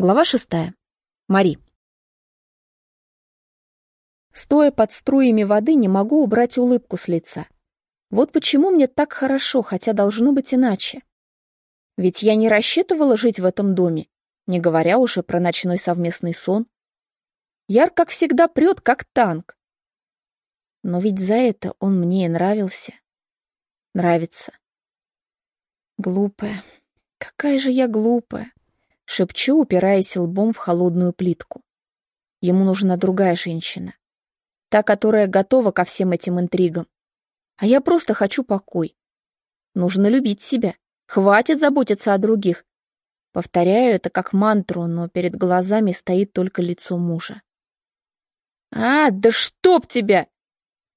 Глава шестая. Мари. Стоя под струями воды, не могу убрать улыбку с лица. Вот почему мне так хорошо, хотя должно быть иначе. Ведь я не рассчитывала жить в этом доме, не говоря уже про ночной совместный сон. Яр, как всегда, прет, как танк. Но ведь за это он мне и нравился. Нравится. Глупая. Какая же я глупая. Шепчу, упираясь лбом в холодную плитку. Ему нужна другая женщина. Та, которая готова ко всем этим интригам. А я просто хочу покой. Нужно любить себя. Хватит заботиться о других. Повторяю это как мантру, но перед глазами стоит только лицо мужа. «А, да чтоб тебя!»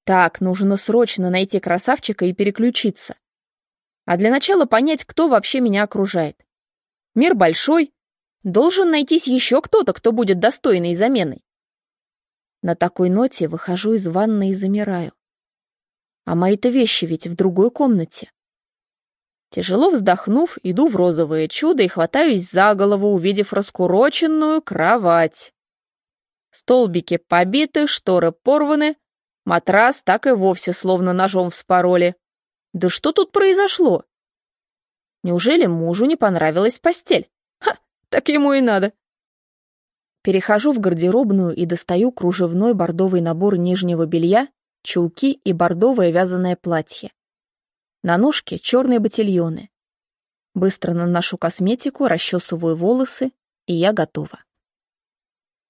Так, нужно срочно найти красавчика и переключиться. А для начала понять, кто вообще меня окружает. Мир большой, Должен найтись еще кто-то, кто будет достойной заменой. На такой ноте выхожу из ванны и замираю. А мои-то вещи ведь в другой комнате. Тяжело вздохнув, иду в розовое чудо и хватаюсь за голову, увидев раскуроченную кровать. Столбики побиты, шторы порваны, матрас так и вовсе словно ножом вспороли. Да что тут произошло? Неужели мужу не понравилась постель? Так ему и надо. Перехожу в гардеробную и достаю кружевной бордовый набор нижнего белья, чулки и бордовое вязаное платье. На ножке черные ботильоны. Быстро наношу косметику, расчесываю волосы, и я готова.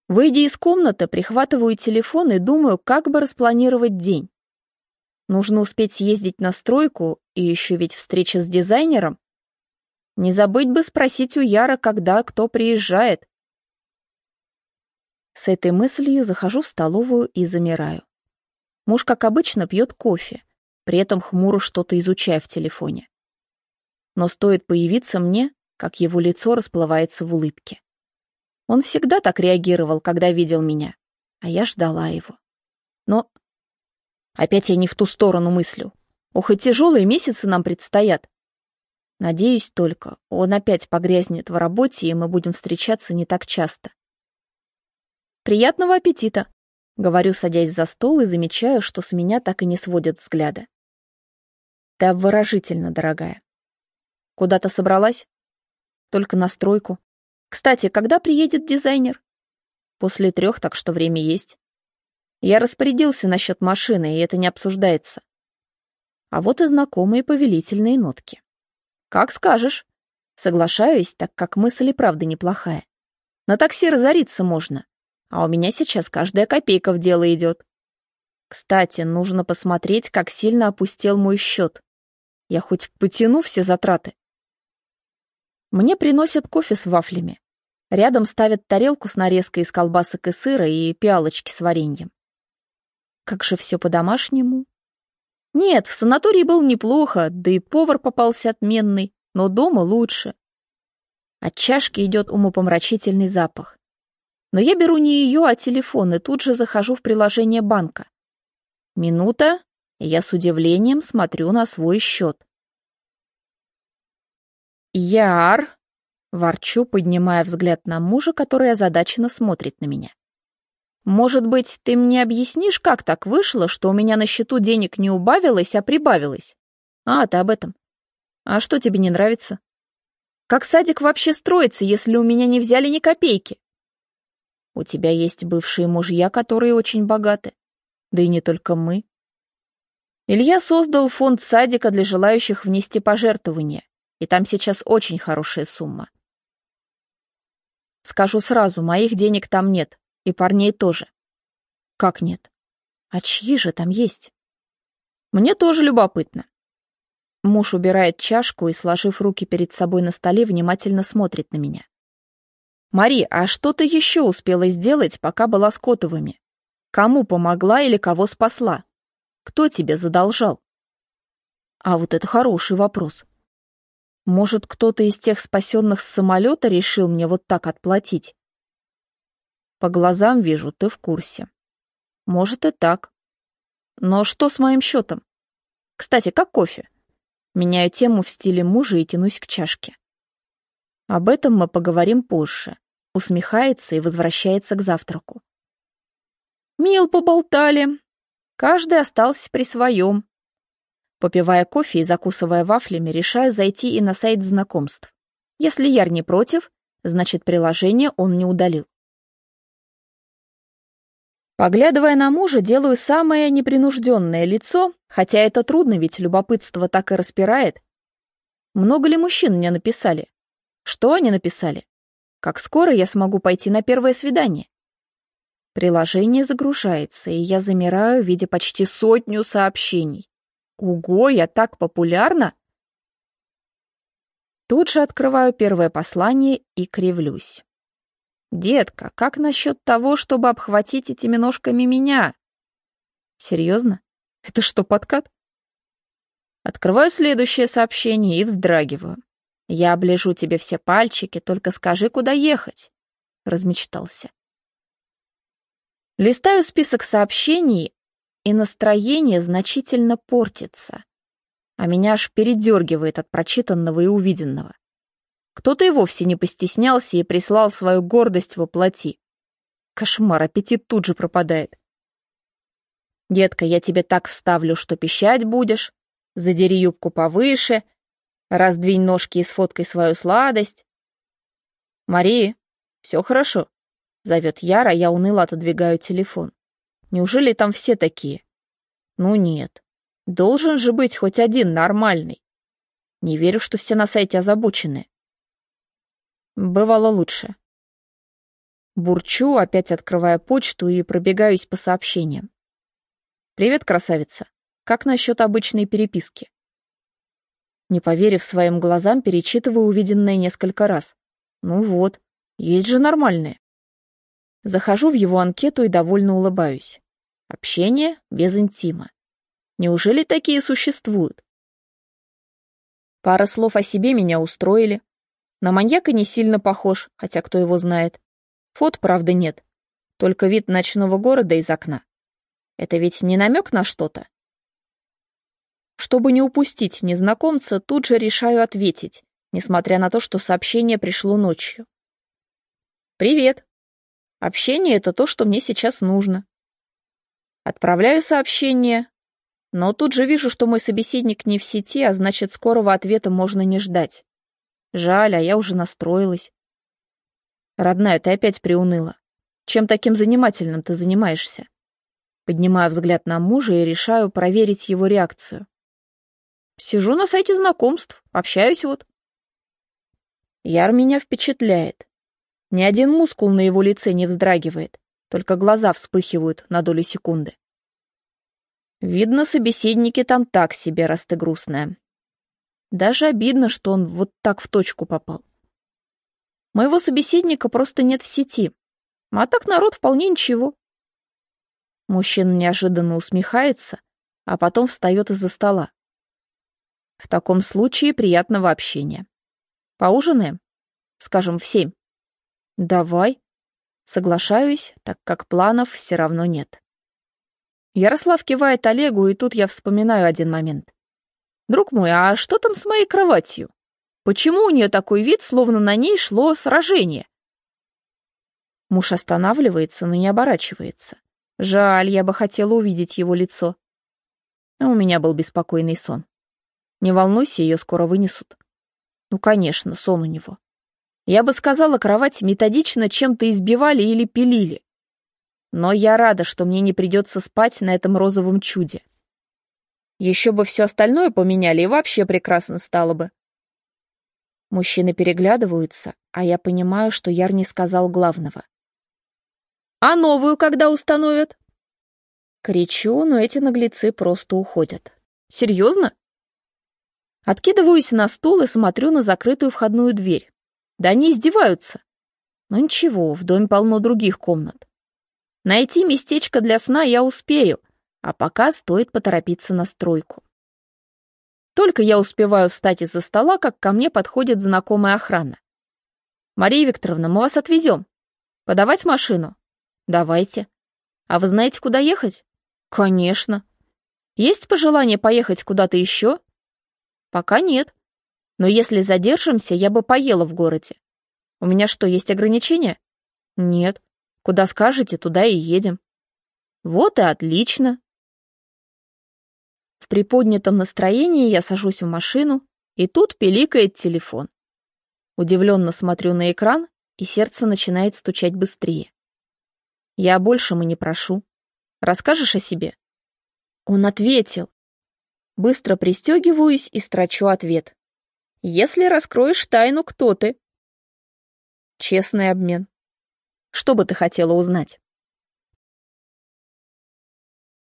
Выйдя из комнаты, прихватываю телефон и думаю, как бы распланировать день. Нужно успеть съездить на стройку, и еще ведь встреча с дизайнером. Не забыть бы спросить у Яра, когда кто приезжает. С этой мыслью захожу в столовую и замираю. Муж, как обычно, пьет кофе, при этом хмуро что-то изучая в телефоне. Но стоит появиться мне, как его лицо расплывается в улыбке. Он всегда так реагировал, когда видел меня, а я ждала его. Но опять я не в ту сторону мыслю. Ох, и тяжелые месяцы нам предстоят. Надеюсь только, он опять погрязнет в работе, и мы будем встречаться не так часто. «Приятного аппетита!» — говорю, садясь за стол и замечаю, что с меня так и не сводят взгляда. «Ты обворожительно, дорогая. Куда-то собралась?» «Только на стройку. Кстати, когда приедет дизайнер?» «После трех, так что время есть. Я распорядился насчет машины, и это не обсуждается. А вот и знакомые повелительные нотки. «Как скажешь». Соглашаюсь, так как мысль и правда неплохая. На такси разориться можно, а у меня сейчас каждая копейка в дело идет. Кстати, нужно посмотреть, как сильно опустел мой счет. Я хоть потяну все затраты. Мне приносят кофе с вафлями. Рядом ставят тарелку с нарезкой из колбасок и сыра и пиалочки с вареньем. Как же все по-домашнему. Нет, в санатории был неплохо, да и повар попался отменный, но дома лучше. От чашки идет умопомрачительный запах. Но я беру не ее, а телефон, и тут же захожу в приложение банка. Минута, и я с удивлением смотрю на свой счет. «Яр!» — ворчу, поднимая взгляд на мужа, который озадаченно смотрит на меня. Может быть, ты мне объяснишь, как так вышло, что у меня на счету денег не убавилось, а прибавилось? А, ты об этом. А что тебе не нравится? Как садик вообще строится, если у меня не взяли ни копейки? У тебя есть бывшие мужья, которые очень богаты. Да и не только мы. Илья создал фонд садика для желающих внести пожертвования, и там сейчас очень хорошая сумма. Скажу сразу, моих денег там нет, и парней тоже. Как нет? А чьи же там есть? Мне тоже любопытно. Муж убирает чашку и, сложив руки перед собой на столе, внимательно смотрит на меня. «Мари, а что ты еще успела сделать, пока была с Котовыми? Кому помогла или кого спасла? Кто тебе задолжал?» А вот это хороший вопрос. Может, кто-то из тех спасенных с самолета решил мне вот так отплатить? По глазам вижу, ты в курсе. Может и так. Но что с моим счетом? Кстати, как кофе? Меняю тему в стиле мужа и тянусь к чашке. Об этом мы поговорим позже. усмехается и возвращается к завтраку. Мил поболтали. Каждый остался при своем. Попивая кофе и закусывая вафлями, решаю зайти и на сайт знакомств. Если Яр не против, значит приложение он не удалил. Поглядывая на мужа, делаю самое непринужденное лицо, хотя это трудно, ведь любопытство так и распирает. Много ли мужчин мне написали? Что они написали? Как скоро я смогу пойти на первое свидание? Приложение загружается, и я замираю, видя почти сотню сообщений. Ого, я так популярна! Тут же открываю первое послание и кривлюсь. «Детка, как насчет того, чтобы обхватить этими ножками меня?» «Серьезно? Это что, подкат?» Открываю следующее сообщение и вздрагиваю. «Я оближу тебе все пальчики, только скажи, куда ехать», — размечтался. Листаю список сообщений, и настроение значительно портится, а меня аж передергивает от прочитанного и увиденного. Кто-то и вовсе не постеснялся и прислал свою гордость во плоти. Кошмар, аппетит тут же пропадает. «Детка, я тебе так вставлю, что пищать будешь. Задери юбку повыше, раздвинь ножки и сфоткай свою сладость». «Мария, все хорошо?» — зовет Яра, я уныло отодвигаю телефон. «Неужели там все такие?» «Ну нет. Должен же быть хоть один нормальный. Не верю, что все на сайте озабочены. Бывало лучше. Бурчу, опять открывая почту и пробегаюсь по сообщениям. «Привет, красавица. Как насчет обычной переписки?» Не поверив своим глазам, перечитываю увиденное несколько раз. Ну вот, есть же нормальные. Захожу в его анкету и довольно улыбаюсь. Общение без интима. Неужели такие существуют? Пара слов о себе меня устроили, на маньяка не сильно похож, хотя кто его знает. Фот, правда, нет. Только вид ночного города из окна. Это ведь не намек на что-то? Чтобы не упустить незнакомца, тут же решаю ответить, несмотря на то, что сообщение пришло ночью. «Привет. Общение — это то, что мне сейчас нужно». Отправляю сообщение, но тут же вижу, что мой собеседник не в сети, а значит, скорого ответа можно не ждать. Жаль, а я уже настроилась. Родная, ты опять приуныла. Чем таким занимательным ты занимаешься? Поднимаю взгляд на мужа и решаю проверить его реакцию. Сижу на сайте знакомств, общаюсь вот. Яр меня впечатляет. Ни один мускул на его лице не вздрагивает, только глаза вспыхивают на долю секунды. Видно, собеседники там так себе, раз ты грустная. Даже обидно, что он вот так в точку попал. Моего собеседника просто нет в сети. А так народ вполне ничего. Мужчина неожиданно усмехается, а потом встает из-за стола. В таком случае приятного общения. Поужинаем? Скажем, в семь. Давай. Соглашаюсь, так как планов все равно нет. Ярослав кивает Олегу, и тут я вспоминаю один момент. «Друг мой, а что там с моей кроватью? Почему у нее такой вид, словно на ней шло сражение?» Муж останавливается, но не оборачивается. Жаль, я бы хотела увидеть его лицо. А у меня был беспокойный сон. Не волнуйся, ее скоро вынесут. Ну, конечно, сон у него. Я бы сказала, кровать методично чем-то избивали или пилили. Но я рада, что мне не придется спать на этом розовом чуде. Еще бы все остальное поменяли, и вообще прекрасно стало бы. Мужчины переглядываются, а я понимаю, что Яр не сказал главного. «А новую когда установят?» Кричу, но эти наглецы просто уходят. «Серьезно?» Откидываюсь на стул и смотрю на закрытую входную дверь. Да они издеваются. Но ничего, в доме полно других комнат. Найти местечко для сна я успею, а пока стоит поторопиться на стройку. Только я успеваю встать из-за стола, как ко мне подходит знакомая охрана. «Мария Викторовна, мы вас отвезем. Подавать машину?» «Давайте. А вы знаете, куда ехать?» «Конечно. Есть пожелание поехать куда-то еще?» «Пока нет. Но если задержимся, я бы поела в городе. У меня что, есть ограничения?» Нет. Куда скажете, туда и едем. Вот и отлично. В приподнятом настроении я сажусь в машину, и тут пиликает телефон. Удивленно смотрю на экран, и сердце начинает стучать быстрее. Я большему не прошу. Расскажешь о себе? Он ответил. Быстро пристегиваюсь и строчу ответ. Если раскроешь тайну, кто ты? Честный обмен. Что бы ты хотела узнать?